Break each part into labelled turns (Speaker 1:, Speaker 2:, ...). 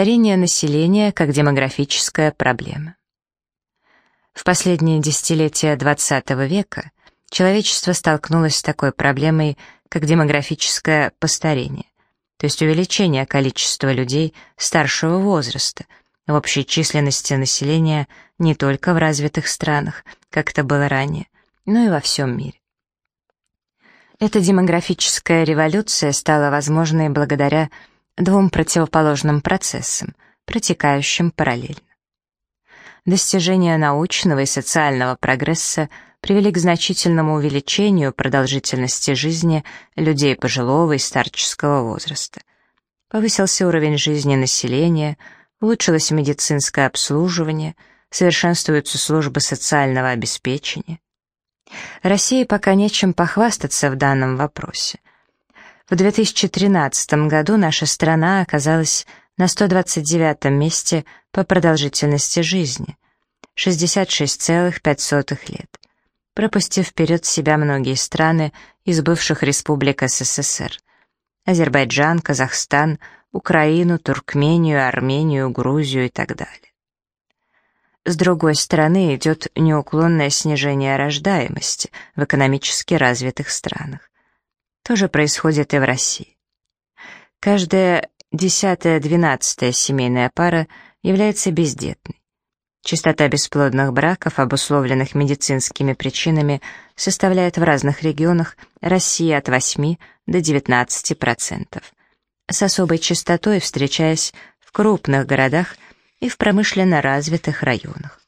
Speaker 1: Старение населения как демографическая проблема. В последние десятилетия XX века человечество столкнулось с такой проблемой, как демографическое постарение, то есть увеличение количества людей старшего возраста в общей численности населения не только в развитых странах, как это было ранее, но и во всем мире. Эта демографическая революция стала возможной благодаря двум противоположным процессам, протекающим параллельно. Достижения научного и социального прогресса привели к значительному увеличению продолжительности жизни людей пожилого и старческого возраста. Повысился уровень жизни населения, улучшилось медицинское обслуживание, совершенствуются службы социального обеспечения. России пока нечем похвастаться в данном вопросе. В 2013 году наша страна оказалась на 129 месте по продолжительности жизни — 66,5 лет, пропустив вперед себя многие страны из бывших республик СССР — Азербайджан, Казахстан, Украину, Туркмению, Армению, Грузию и так далее. С другой стороны, идет неуклонное снижение рождаемости в экономически развитых странах. То же происходит и в России. Каждая десятая-двенадцатая семейная пара является бездетной. Частота бесплодных браков, обусловленных медицинскими причинами, составляет в разных регионах России от 8 до 19%, с особой частотой встречаясь в крупных городах – и в промышленно развитых районах.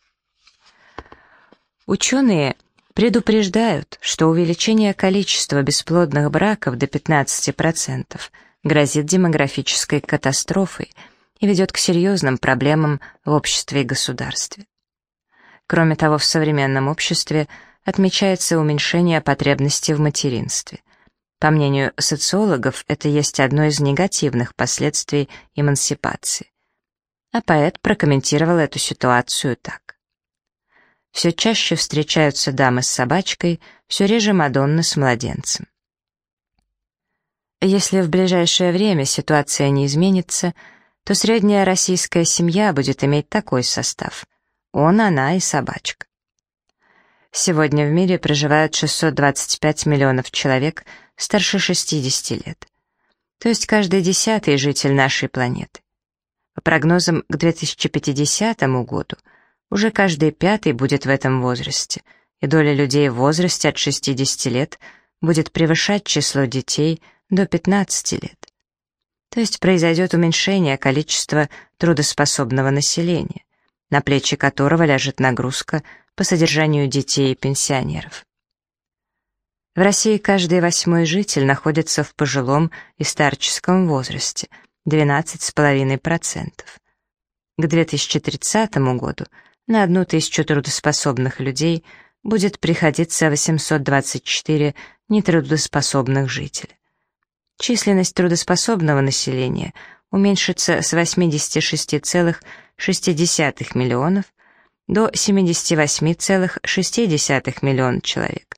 Speaker 1: Ученые предупреждают, что увеличение количества бесплодных браков до 15% грозит демографической катастрофой и ведет к серьезным проблемам в обществе и государстве. Кроме того, в современном обществе отмечается уменьшение потребностей в материнстве. По мнению социологов, это есть одно из негативных последствий эмансипации. А поэт прокомментировал эту ситуацию так. Все чаще встречаются дамы с собачкой, все реже Мадонны с младенцем. Если в ближайшее время ситуация не изменится, то средняя российская семья будет иметь такой состав. Он, она и собачка. Сегодня в мире проживают 625 миллионов человек старше 60 лет. То есть каждый десятый житель нашей планеты. По прогнозам к 2050 году уже каждый пятый будет в этом возрасте, и доля людей в возрасте от 60 лет будет превышать число детей до 15 лет. То есть произойдет уменьшение количества трудоспособного населения, на плечи которого ляжет нагрузка по содержанию детей и пенсионеров. В России каждый восьмой житель находится в пожилом и старческом возрасте – 12,5%. К 2030 году на одну тысячу трудоспособных людей будет приходиться 824 нетрудоспособных жителей. Численность трудоспособного населения уменьшится с 86,6 миллионов до 78,6 миллиона человек,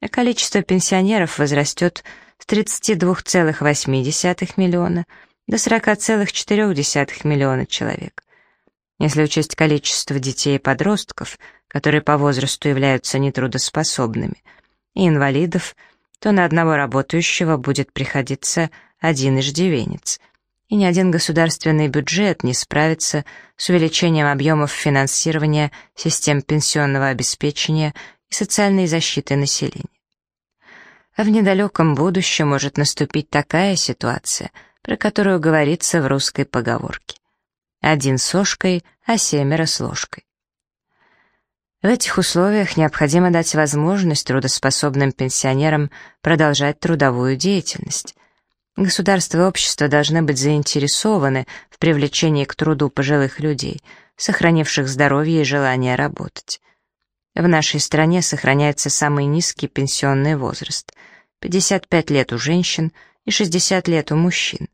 Speaker 1: а количество пенсионеров возрастет с 32,8 миллиона до 40,4 миллиона человек. Если учесть количество детей и подростков, которые по возрасту являются нетрудоспособными, и инвалидов, то на одного работающего будет приходиться один иждивенец, и ни один государственный бюджет не справится с увеличением объемов финансирования систем пенсионного обеспечения и социальной защиты населения. А в недалеком будущем может наступить такая ситуация — про которую говорится в русской поговорке. Один с ложкой, а семеро с ложкой. В этих условиях необходимо дать возможность трудоспособным пенсионерам продолжать трудовую деятельность. Государство и общество должны быть заинтересованы в привлечении к труду пожилых людей, сохранивших здоровье и желание работать. В нашей стране сохраняется самый низкий пенсионный возраст — 55 лет у женщин и 60 лет у мужчин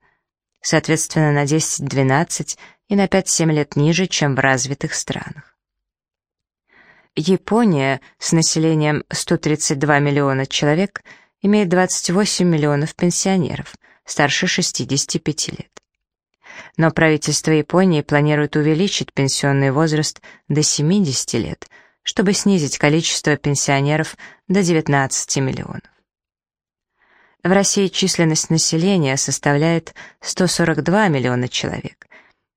Speaker 1: соответственно на 10-12 и на 5-7 лет ниже, чем в развитых странах. Япония с населением 132 миллиона человек имеет 28 миллионов пенсионеров, старше 65 лет. Но правительство Японии планирует увеличить пенсионный возраст до 70 лет, чтобы снизить количество пенсионеров до 19 миллионов. В России численность населения составляет 142 миллиона человек.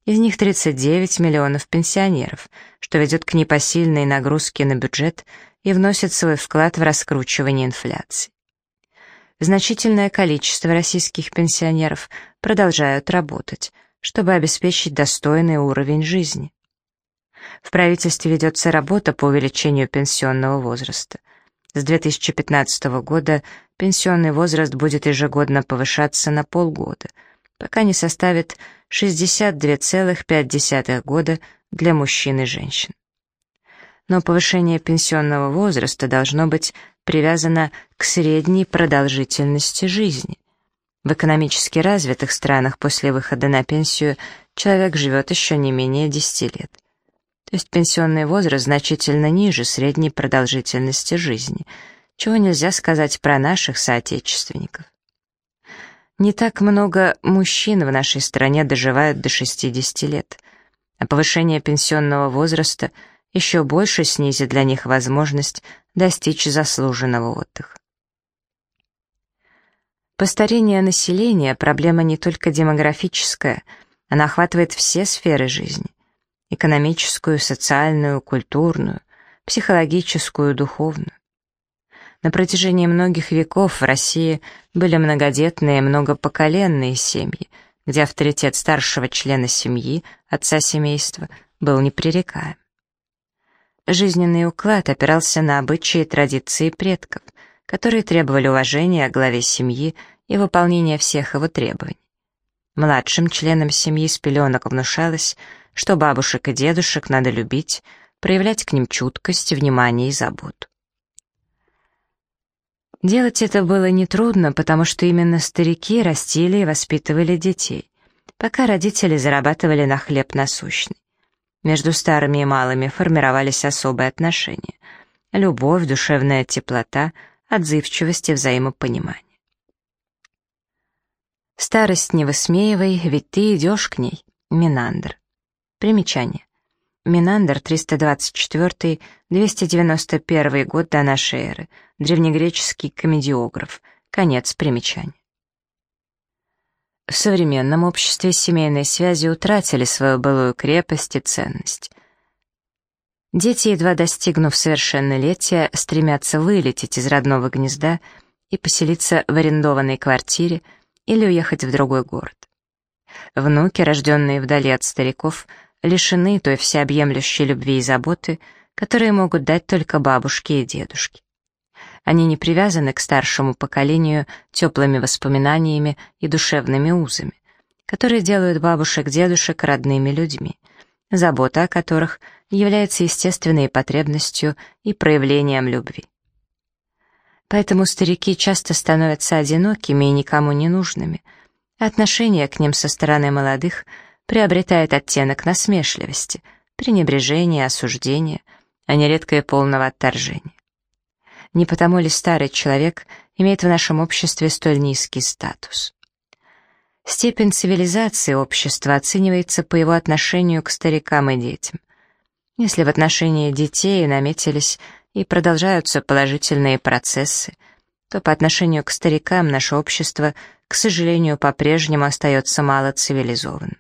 Speaker 1: Из них 39 миллионов пенсионеров, что ведет к непосильной нагрузке на бюджет и вносит свой вклад в раскручивание инфляции. Значительное количество российских пенсионеров продолжают работать, чтобы обеспечить достойный уровень жизни. В правительстве ведется работа по увеличению пенсионного возраста. С 2015 года пенсионный возраст будет ежегодно повышаться на полгода, пока не составит 62,5 года для мужчин и женщин. Но повышение пенсионного возраста должно быть привязано к средней продолжительности жизни. В экономически развитых странах после выхода на пенсию человек живет еще не менее 10 лет. То есть пенсионный возраст значительно ниже средней продолжительности жизни, чего нельзя сказать про наших соотечественников. Не так много мужчин в нашей стране доживают до 60 лет, а повышение пенсионного возраста еще больше снизит для них возможность достичь заслуженного отдыха. Постарение населения – проблема не только демографическая, она охватывает все сферы жизни – экономическую, социальную, культурную, психологическую, духовную. На протяжении многих веков в России были многодетные, многопоколенные семьи, где авторитет старшего члена семьи, отца семейства, был непререкаем. Жизненный уклад опирался на обычаи и традиции предков, которые требовали уважения главе семьи и выполнения всех его требований. Младшим членам семьи с пеленок внушалось, что бабушек и дедушек надо любить, проявлять к ним чуткость, внимание и заботу. Делать это было нетрудно, потому что именно старики растили и воспитывали детей, пока родители зарабатывали на хлеб насущный. Между старыми и малыми формировались особые отношения. Любовь, душевная теплота — отзывчивости, взаимопонимания. Старость не высмеивай, ведь ты идешь к ней. Минандр. Примечание. Минандр 324-291 год до нашей эры. Древнегреческий комедиограф. Конец примечания. В современном обществе семейные связи утратили свою былую крепость и ценность. Дети, едва достигнув совершеннолетия, стремятся вылететь из родного гнезда и поселиться в арендованной квартире или уехать в другой город. Внуки, рожденные вдали от стариков, лишены той всеобъемлющей любви и заботы, которые могут дать только бабушки и дедушки. Они не привязаны к старшему поколению теплыми воспоминаниями и душевными узами, которые делают бабушек-дедушек родными людьми, забота о которых является естественной потребностью и проявлением любви. Поэтому старики часто становятся одинокими и никому не нужными. Отношение к ним со стороны молодых приобретает оттенок насмешливости, пренебрежения, осуждения, а нередко и полного отторжения. Не потому ли старый человек имеет в нашем обществе столь низкий статус? Степень цивилизации общества оценивается по его отношению к старикам и детям. Если в отношении детей наметились и продолжаются положительные процессы, то по отношению к старикам наше общество, к сожалению, по-прежнему остается мало цивилизованным.